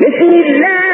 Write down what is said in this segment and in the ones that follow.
بسم الله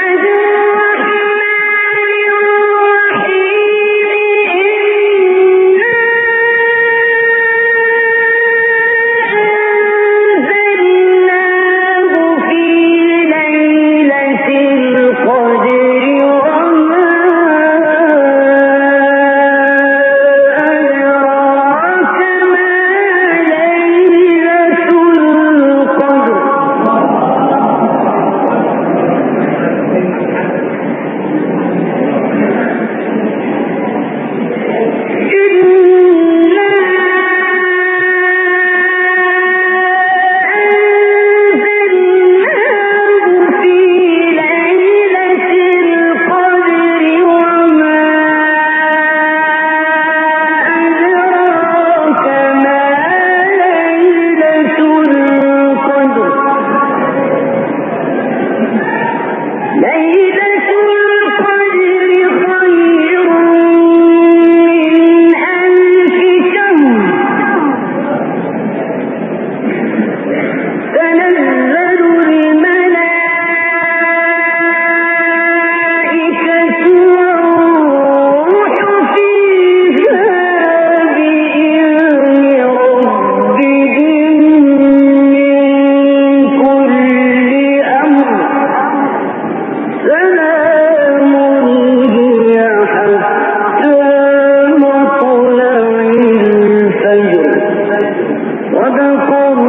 وذكر